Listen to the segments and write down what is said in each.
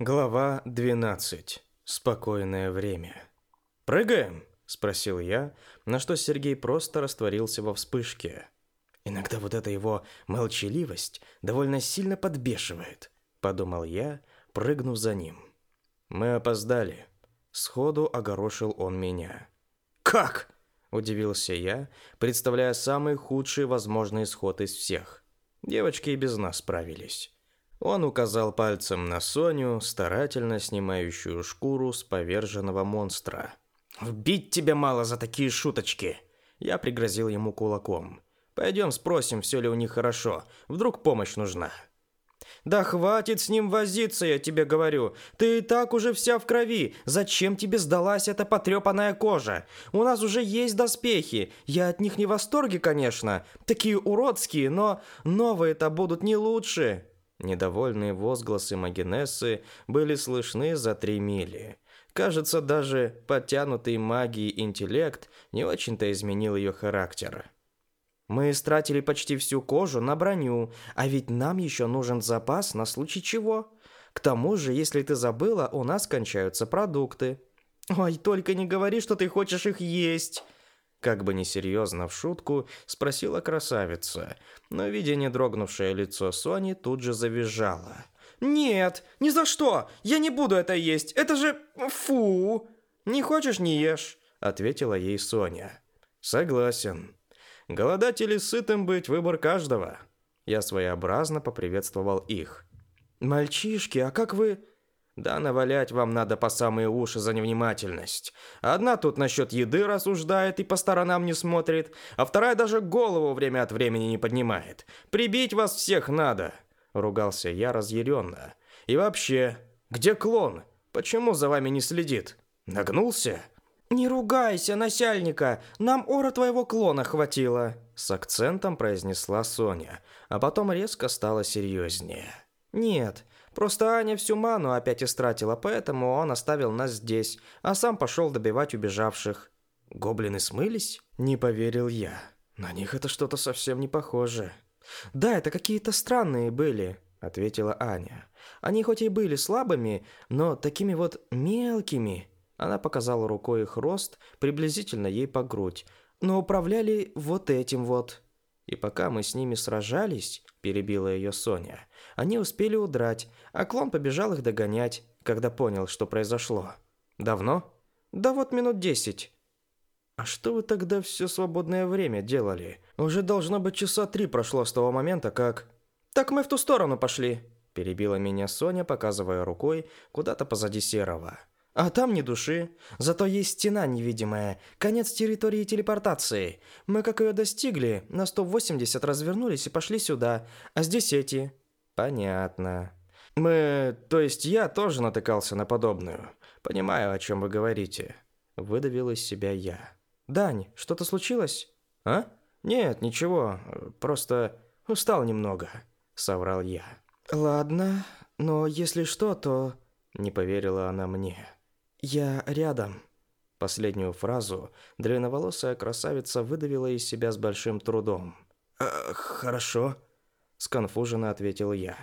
Глава 12. Спокойное время. «Прыгаем?» – спросил я, на что Сергей просто растворился во вспышке. «Иногда вот эта его молчаливость довольно сильно подбешивает», – подумал я, прыгнув за ним. «Мы опоздали». Сходу огорошил он меня. «Как?» – удивился я, представляя самый худший возможный исход из всех. Девочки и без нас справились. Он указал пальцем на Соню, старательно снимающую шкуру с поверженного монстра. «Вбить тебе мало за такие шуточки!» Я пригрозил ему кулаком. «Пойдем спросим, все ли у них хорошо. Вдруг помощь нужна». «Да хватит с ним возиться, я тебе говорю. Ты и так уже вся в крови. Зачем тебе сдалась эта потрепанная кожа? У нас уже есть доспехи. Я от них не в восторге, конечно. Такие уродские, но новые-то будут не лучше». Недовольные возгласы Магинессы были слышны за три мили. Кажется, даже подтянутый магией интеллект не очень-то изменил ее характер. «Мы истратили почти всю кожу на броню, а ведь нам еще нужен запас на случай чего. К тому же, если ты забыла, у нас кончаются продукты». «Ой, только не говори, что ты хочешь их есть!» как бы несерьезно в шутку, спросила красавица, но, видя недрогнувшее лицо Сони, тут же завизжала. «Нет, ни за что! Я не буду это есть! Это же... фу! Не хочешь, не ешь!» — ответила ей Соня. «Согласен. Голодать или сытым быть — выбор каждого». Я своеобразно поприветствовал их. «Мальчишки, а как вы...» Да, навалять вам надо по самые уши за невнимательность. Одна тут насчет еды рассуждает и по сторонам не смотрит, а вторая даже голову время от времени не поднимает. Прибить вас всех надо!» Ругался я разъяренно. «И вообще, где клон? Почему за вами не следит? Нагнулся?» «Не ругайся, начальника! Нам ора твоего клона хватило!» С акцентом произнесла Соня, а потом резко стала серьезнее. «Нет, Просто Аня всю ману опять истратила, поэтому он оставил нас здесь, а сам пошел добивать убежавших. Гоблины смылись? Не поверил я. На них это что-то совсем не похоже. Да, это какие-то странные были, ответила Аня. Они хоть и были слабыми, но такими вот мелкими. Она показала рукой их рост, приблизительно ей по грудь, но управляли вот этим вот. И пока мы с ними сражались, перебила ее Соня, они успели удрать, а клон побежал их догонять, когда понял, что произошло. Давно? Да вот минут десять. А что вы тогда все свободное время делали? Уже должно быть часа три прошло с того момента, как... Так мы в ту сторону пошли, перебила меня Соня, показывая рукой куда-то позади Серого. А там ни души. Зато есть стена невидимая. Конец территории телепортации. Мы как ее достигли, на 180 развернулись и пошли сюда. А здесь эти. Понятно. Мы... То есть я тоже натыкался на подобную. Понимаю, о чем вы говорите. Выдавил из себя я. Дань, что-то случилось? А? Нет, ничего. Просто устал немного. Соврал я. Ладно, но если что, то... Не поверила она мне. «Я рядом». Последнюю фразу древноволосая красавица выдавила из себя с большим трудом. «Э, «Хорошо», – сконфуженно ответил я.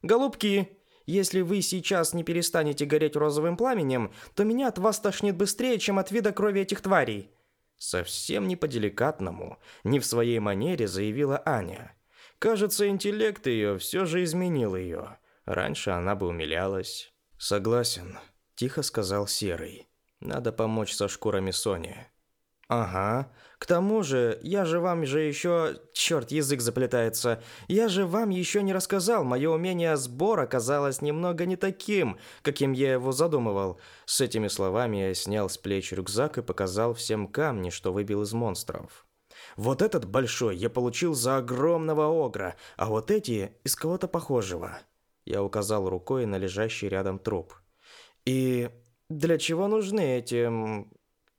«Голубки, если вы сейчас не перестанете гореть розовым пламенем, то меня от вас тошнит быстрее, чем от вида крови этих тварей». Совсем не по-деликатному, не в своей манере заявила Аня. Кажется, интеллект ее все же изменил ее. Раньше она бы умилялась. «Согласен», – тихо сказал Серый. «Надо помочь со шкурами Сони». «Ага. К тому же, я же вам же еще... чёрт язык заплетается. Я же вам еще не рассказал. Мое умение сбора оказалось немного не таким, каким я его задумывал». С этими словами я снял с плеч рюкзак и показал всем камни, что выбил из монстров. «Вот этот большой я получил за огромного огра, а вот эти из кого-то похожего». Я указал рукой на лежащий рядом труп. И для чего нужны эти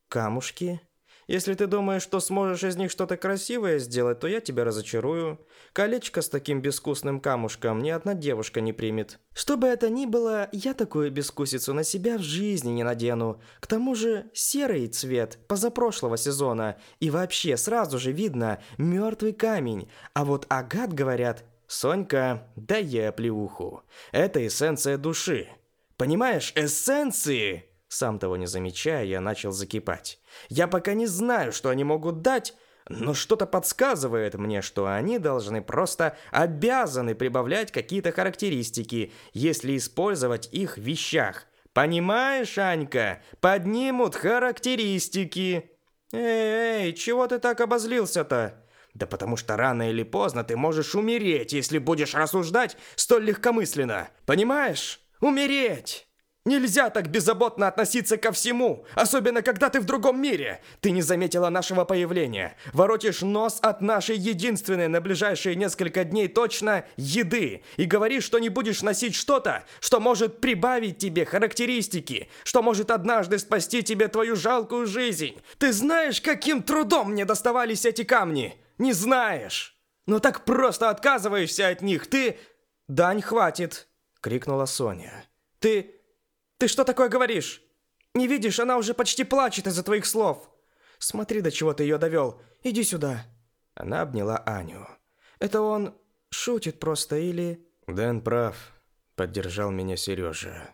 камушки? Если ты думаешь, что сможешь из них что-то красивое сделать, то я тебя разочарую. Колечко с таким безвкусным камушком ни одна девушка не примет. Что бы это ни было, я такую безвкусицу на себя в жизни не надену. К тому же серый цвет позапрошлого сезона. И вообще сразу же видно мертвый камень. А вот агат, говорят, Сонька, дай я плевуху. Это эссенция души. Понимаешь, эссенции!» Сам того не замечая, я начал закипать. «Я пока не знаю, что они могут дать, но что-то подсказывает мне, что они должны просто обязаны прибавлять какие-то характеристики, если использовать их в вещах. Понимаешь, Анька? Поднимут характеристики!» «Эй, эй, чего ты так обозлился-то?» «Да потому что рано или поздно ты можешь умереть, если будешь рассуждать столь легкомысленно. Понимаешь?» Умереть! Нельзя так беззаботно относиться ко всему, особенно когда ты в другом мире. Ты не заметила нашего появления. Воротишь нос от нашей единственной на ближайшие несколько дней точно еды и говоришь, что не будешь носить что-то, что может прибавить тебе характеристики, что может однажды спасти тебе твою жалкую жизнь. Ты знаешь, каким трудом мне доставались эти камни? Не знаешь. Но так просто отказываешься от них, ты... Дань хватит крикнула Соня. «Ты... ты что такое говоришь? Не видишь, она уже почти плачет из-за твоих слов. Смотри, до чего ты ее довел. Иди сюда». Она обняла Аню. «Это он шутит просто или...» «Дэн прав», — поддержал меня Сережа.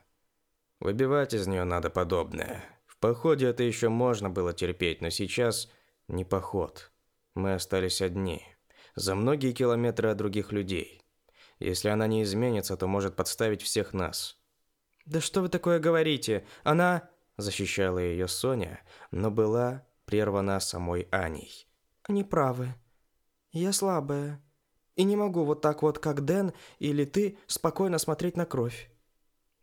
«Выбивать из нее надо подобное. В походе это еще можно было терпеть, но сейчас не поход. Мы остались одни, за многие километры от других людей. Если она не изменится, то может подставить всех нас. Да что вы такое говорите? Она защищала ее Соня, но была прервана самой Аней. Они правы. Я слабая и не могу вот так вот, как Дэн или ты, спокойно смотреть на кровь.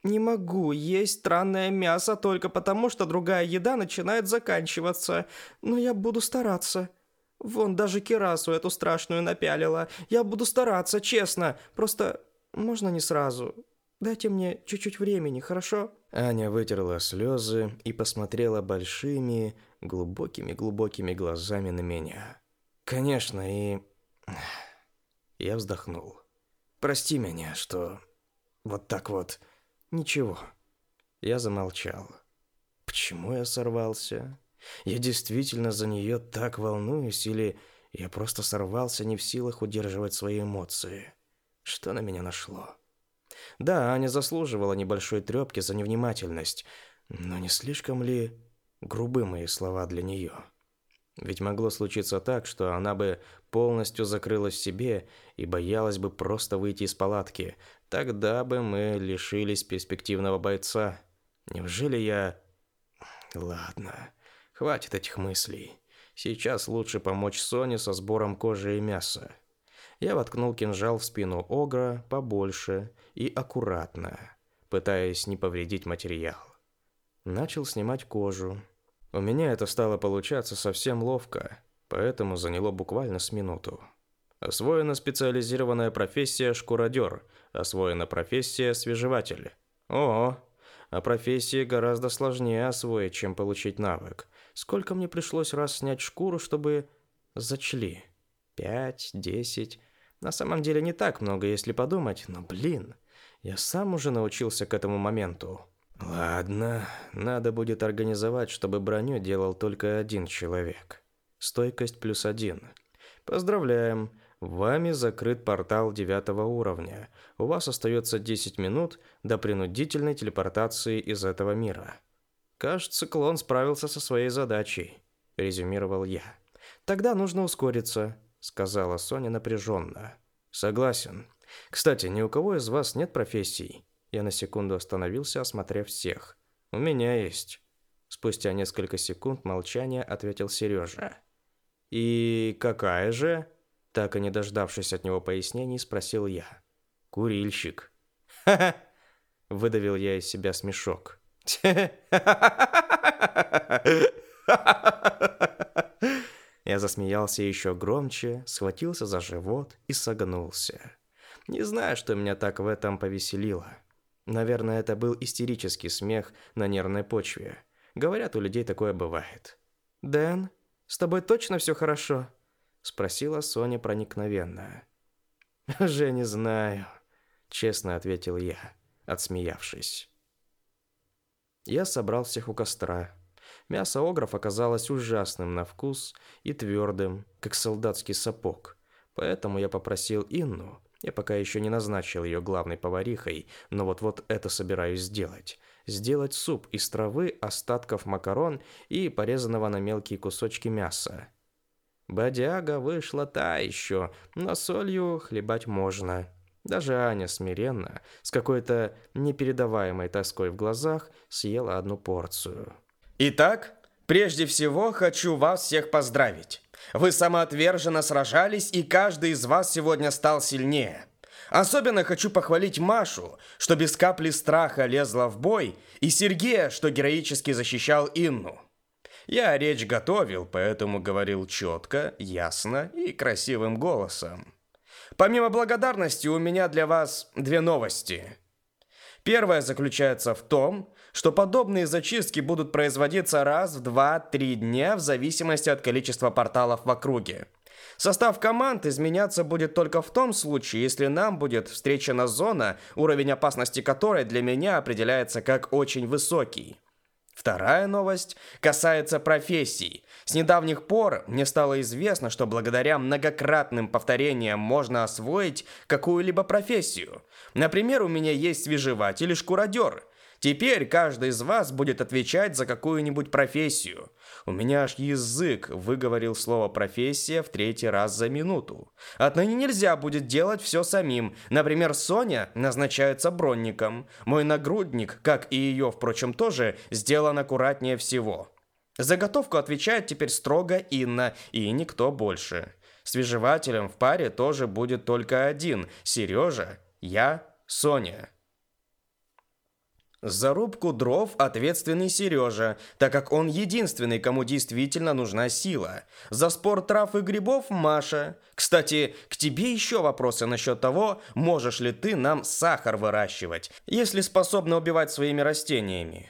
Не могу есть странное мясо только потому, что другая еда начинает заканчиваться, но я буду стараться. Вон даже кирасу эту страшную напялила. Я буду стараться, честно. Просто можно не сразу. Дайте мне чуть-чуть времени, хорошо?» Аня вытерла слезы и посмотрела большими, глубокими-глубокими глазами на меня. «Конечно, и...» Я вздохнул. «Прости меня, что... вот так вот... ничего». Я замолчал. «Почему я сорвался?» Я действительно за нее так волнуюсь или я просто сорвался, не в силах удерживать свои эмоции. Что на меня нашло? Да, Аня заслуживала небольшой трёпки за невнимательность, но не слишком ли грубы мои слова для нее? Ведь могло случиться так, что она бы полностью закрылась в себе и боялась бы просто выйти из палатки. Тогда бы мы лишились перспективного бойца. Неужели я... Ладно. Хватит этих мыслей. Сейчас лучше помочь Соне со сбором кожи и мяса. Я воткнул кинжал в спину Огра побольше и аккуратно, пытаясь не повредить материал. Начал снимать кожу. У меня это стало получаться совсем ловко, поэтому заняло буквально с минуту. Освоена специализированная профессия шкуродер, освоена профессия свежеватель. О, а профессия гораздо сложнее освоить, чем получить навык. Сколько мне пришлось раз снять шкуру, чтобы зачли? Пять, десять. На самом деле не так много, если подумать, но, блин, я сам уже научился к этому моменту. Ладно, надо будет организовать, чтобы броню делал только один человек. Стойкость плюс один. Поздравляем. Вами закрыт портал девятого уровня. У вас остается 10 минут до принудительной телепортации из этого мира. Кажется, клон справился со своей задачей, резюмировал я. Тогда нужно ускориться, сказала Соня напряженно. Согласен. Кстати, ни у кого из вас нет профессий. Я на секунду остановился, осмотрев всех. У меня есть. Спустя несколько секунд молчания ответил Сережа. И какая же? Так и не дождавшись от него пояснений, спросил я. «Курильщик». «Ха-ха!» — выдавил я из себя смешок. Я засмеялся еще громче, схватился за живот и согнулся. Не знаю, что меня так в этом повеселило. Наверное, это был истерический смех на нервной почве. Говорят, у людей такое бывает. «Дэн, с тобой точно все хорошо?» — спросила Соня проникновенно. «Же не знаю», — честно ответил я, отсмеявшись. Я собрал всех у костра. Мясо огров оказалось ужасным на вкус и твердым, как солдатский сапог. Поэтому я попросил Инну, я пока еще не назначил ее главной поварихой, но вот-вот это собираюсь сделать, сделать суп из травы, остатков макарон и порезанного на мелкие кусочки мяса. Бодяга вышла та еще, но солью хлебать можно. Даже Аня смиренно, с какой-то непередаваемой тоской в глазах, съела одну порцию. «Итак, прежде всего хочу вас всех поздравить. Вы самоотверженно сражались, и каждый из вас сегодня стал сильнее. Особенно хочу похвалить Машу, что без капли страха лезла в бой, и Сергея, что героически защищал Инну». Я речь готовил, поэтому говорил четко, ясно и красивым голосом. Помимо благодарности у меня для вас две новости. Первая заключается в том, что подобные зачистки будут производиться раз в 2-3 дня в зависимости от количества порталов в округе. Состав команд изменяться будет только в том случае, если нам будет встречена зона, уровень опасности которой для меня определяется как очень высокий. Вторая новость касается профессий. С недавних пор мне стало известно, что благодаря многократным повторениям можно освоить какую-либо профессию. Например, у меня есть свежеватель и шкуродер. Теперь каждый из вас будет отвечать за какую-нибудь профессию. У меня аж язык выговорил слово «профессия» в третий раз за минуту. Отныне нельзя будет делать все самим. Например, Соня назначается бронником. Мой нагрудник, как и ее, впрочем, тоже, сделан аккуратнее всего. Заготовку отвечает теперь строго Инна, и никто больше. Свежевателем в паре тоже будет только один – Сережа, я, Соня. За рубку дров ответственный Сережа, так как он единственный, кому действительно нужна сила. За спор трав и грибов Маша. Кстати, к тебе еще вопросы насчет того, можешь ли ты нам сахар выращивать, если способна убивать своими растениями.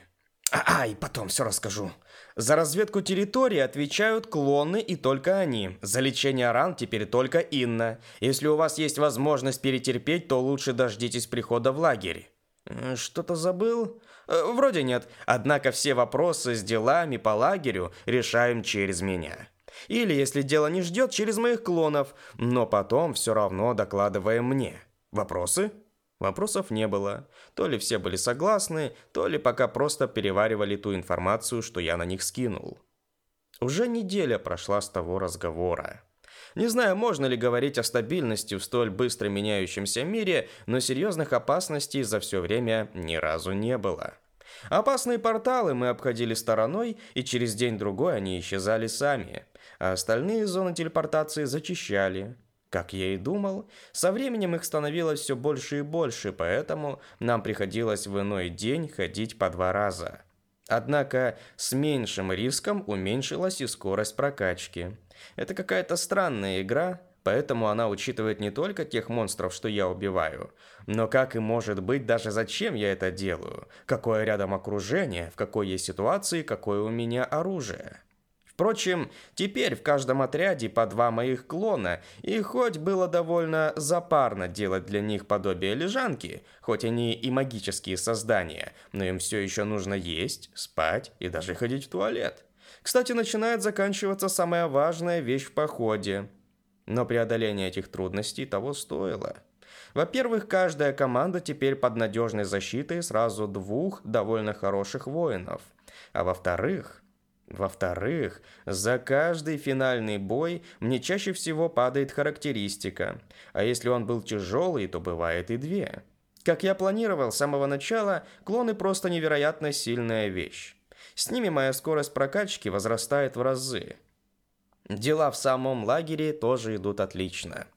А, а и потом все расскажу. За разведку территории отвечают клоны и только они. За лечение ран теперь только Инна. Если у вас есть возможность перетерпеть, то лучше дождитесь прихода в лагерь. Э, «Что-то забыл?» э, «Вроде нет. Однако все вопросы с делами по лагерю решаем через меня. Или, если дело не ждет, через моих клонов, но потом все равно докладываем мне. Вопросы?» Вопросов не было. То ли все были согласны, то ли пока просто переваривали ту информацию, что я на них скинул. Уже неделя прошла с того разговора. Не знаю, можно ли говорить о стабильности в столь быстро меняющемся мире, но серьезных опасностей за все время ни разу не было. Опасные порталы мы обходили стороной, и через день-другой они исчезали сами, а остальные зоны телепортации зачищали. Как я и думал, со временем их становилось все больше и больше, поэтому нам приходилось в иной день ходить по два раза. Однако с меньшим риском уменьшилась и скорость прокачки. Это какая-то странная игра, поэтому она учитывает не только тех монстров, что я убиваю, но как и может быть даже зачем я это делаю, какое рядом окружение, в какой есть ситуации, какое у меня оружие. Впрочем, теперь в каждом отряде по два моих клона, и хоть было довольно запарно делать для них подобие лежанки, хоть они и магические создания, но им все еще нужно есть, спать и даже ходить в туалет. Кстати, начинает заканчиваться самая важная вещь в походе. Но преодоление этих трудностей того стоило. Во-первых, каждая команда теперь под надежной защитой сразу двух довольно хороших воинов. А во-вторых, во-вторых, за каждый финальный бой мне чаще всего падает характеристика, а если он был тяжелый, то бывает и две. Как я планировал с самого начала, клоны просто невероятно сильная вещь. С ними моя скорость прокачки возрастает в разы. Дела в самом лагере тоже идут отлично.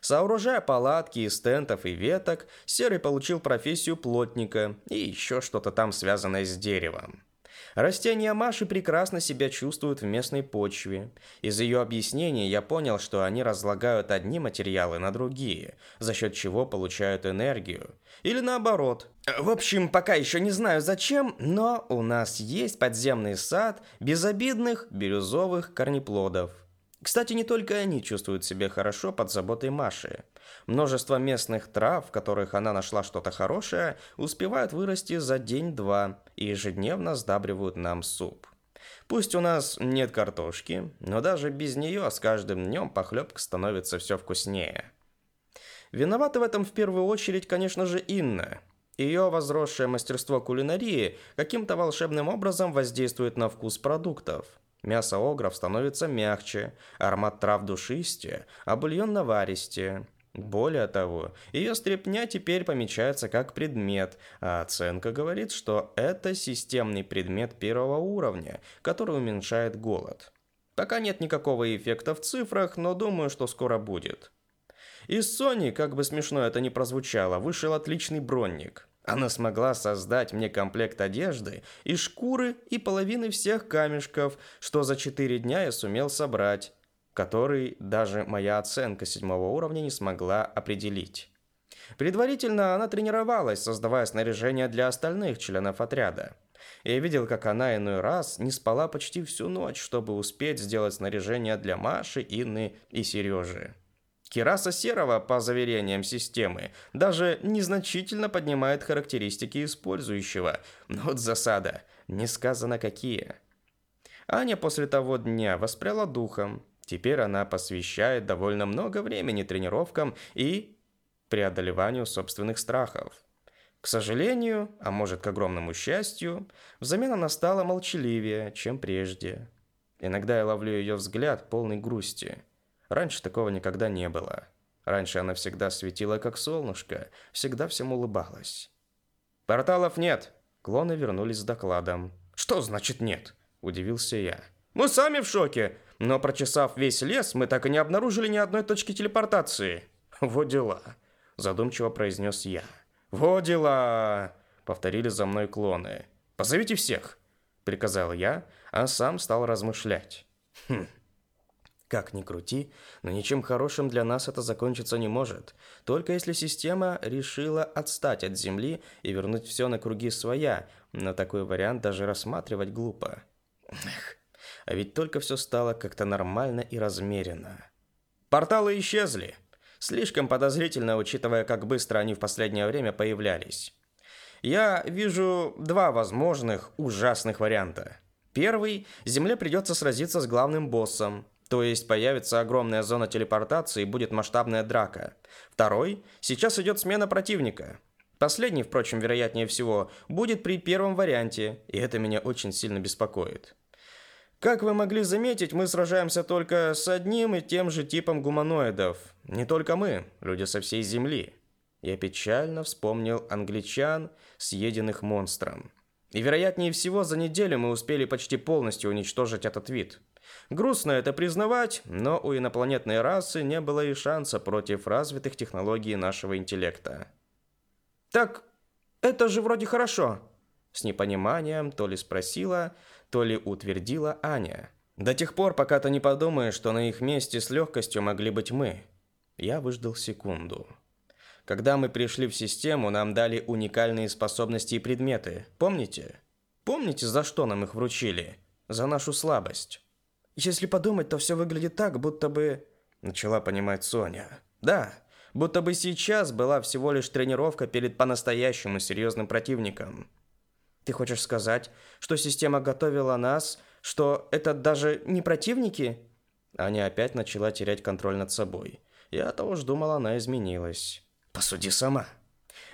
Сооружая палатки из тентов и веток, Серый получил профессию плотника и еще что-то там связанное с деревом. Растения Маши прекрасно себя чувствуют в местной почве. Из ее объяснений я понял, что они разлагают одни материалы на другие, за счет чего получают энергию. Или наоборот. В общем, пока еще не знаю зачем, но у нас есть подземный сад безобидных бирюзовых корнеплодов. Кстати, не только они чувствуют себя хорошо под заботой Маши. Множество местных трав, в которых она нашла что-то хорошее, успевают вырасти за день-два и ежедневно сдабривают нам суп. Пусть у нас нет картошки, но даже без нее с каждым днем похлебка становится все вкуснее. Виновата в этом в первую очередь, конечно же, Инна. Ее возросшее мастерство кулинарии каким-то волшебным образом воздействует на вкус продуктов – Мясо огров становится мягче, аромат трав душистее, а бульон наваристее. Более того, ее стрепня теперь помечается как предмет, а оценка говорит, что это системный предмет первого уровня, который уменьшает голод. Пока нет никакого эффекта в цифрах, но думаю, что скоро будет. Из Sony, как бы смешно это ни прозвучало, вышел отличный бронник. Она смогла создать мне комплект одежды и шкуры и половины всех камешков, что за четыре дня я сумел собрать, который даже моя оценка седьмого уровня не смогла определить. Предварительно она тренировалась, создавая снаряжение для остальных членов отряда. Я видел, как она иной раз не спала почти всю ночь, чтобы успеть сделать снаряжение для Маши, Инны и Сережи. Кираса Серова, по заверениям системы, даже незначительно поднимает характеристики использующего, но вот засада, не сказано какие. Аня после того дня воспряла духом. Теперь она посвящает довольно много времени тренировкам и преодолеванию собственных страхов. К сожалению, а может к огромному счастью, взамен она стала молчаливее, чем прежде. Иногда я ловлю ее взгляд полный грусти – Раньше такого никогда не было. Раньше она всегда светила, как солнышко, всегда всем улыбалась. «Порталов нет!» Клоны вернулись с докладом. «Что значит нет?» – удивился я. «Мы сами в шоке! Но прочесав весь лес, мы так и не обнаружили ни одной точки телепортации!» «Вот дела!» – задумчиво произнес я. «Вот дела!» – повторили за мной клоны. «Позовите всех!» – приказал я, а сам стал размышлять. «Хм, как ни крути, но ничем хорошим для нас это закончиться не может, только если система решила отстать от Земли и вернуть все на круги своя, но такой вариант даже рассматривать глупо. Эх, а ведь только все стало как-то нормально и размеренно. Порталы исчезли. Слишком подозрительно, учитывая, как быстро они в последнее время появлялись. Я вижу два возможных ужасных варианта. Первый – Земле придется сразиться с главным боссом, то есть появится огромная зона телепортации и будет масштабная драка. Второй – сейчас идет смена противника. Последний, впрочем, вероятнее всего, будет при первом варианте, и это меня очень сильно беспокоит. Как вы могли заметить, мы сражаемся только с одним и тем же типом гуманоидов. Не только мы, люди со всей Земли. Я печально вспомнил англичан, съеденных монстром. И вероятнее всего, за неделю мы успели почти полностью уничтожить этот вид. Грустно это признавать, но у инопланетной расы не было и шанса против развитых технологий нашего интеллекта. «Так это же вроде хорошо», – с непониманием то ли спросила, то ли утвердила Аня. «До тех пор, пока ты не подумаешь, что на их месте с легкостью могли быть мы». Я выждал секунду. Когда мы пришли в систему, нам дали уникальные способности и предметы. Помните? Помните, за что нам их вручили? За нашу слабость. Если подумать, то все выглядит так, будто бы... Начала понимать Соня. Да, будто бы сейчас была всего лишь тренировка перед по-настоящему серьезным противником. Ты хочешь сказать, что система готовила нас, что это даже не противники? Аня опять начала терять контроль над собой. Я-то уж думала, она изменилась. Посуди сама.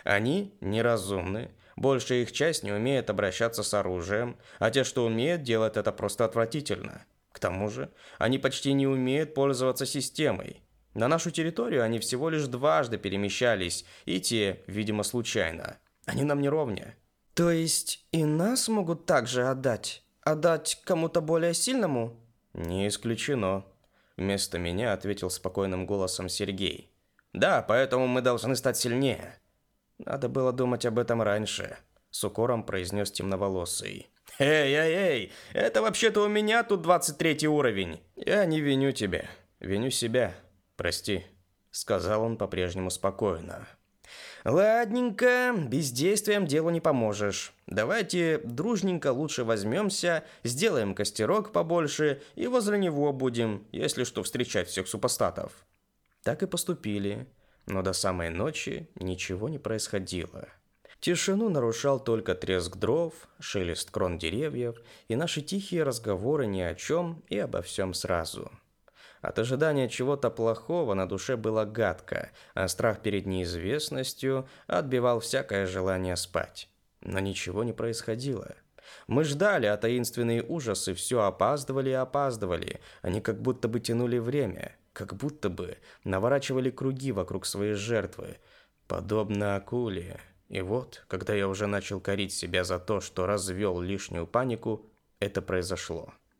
Они неразумны. Большая их часть не умеет обращаться с оружием, а те, что умеют, делают это просто отвратительно. К тому же, они почти не умеют пользоваться системой. На нашу территорию они всего лишь дважды перемещались, и те, видимо, случайно. Они нам не ровня. То есть и нас могут также отдать? Отдать кому-то более сильному? Не исключено. Вместо меня ответил спокойным голосом Сергей. Да, поэтому мы должны стать сильнее. Надо было думать об этом раньше, с укором произнес темноволосый. Эй, эй, эй, это вообще-то у меня тут 23 уровень. Я не виню тебя, виню себя. Прости, сказал он по-прежнему спокойно. Ладненько, бездействием делу не поможешь. Давайте дружненько лучше возьмемся, сделаем костерок побольше и возле него будем, если что, встречать всех супостатов. Так и поступили, но до самой ночи ничего не происходило. Тишину нарушал только треск дров, шелест крон деревьев и наши тихие разговоры ни о чем и обо всем сразу. От ожидания чего-то плохого на душе было гадко, а страх перед неизвестностью отбивал всякое желание спать. Но ничего не происходило. Мы ждали, а таинственные ужасы все опаздывали и опаздывали, они как будто бы тянули время – как будто бы наворачивали круги вокруг своей жертвы, подобно акуле. И вот, когда я уже начал корить себя за то, что развел лишнюю панику, это произошло.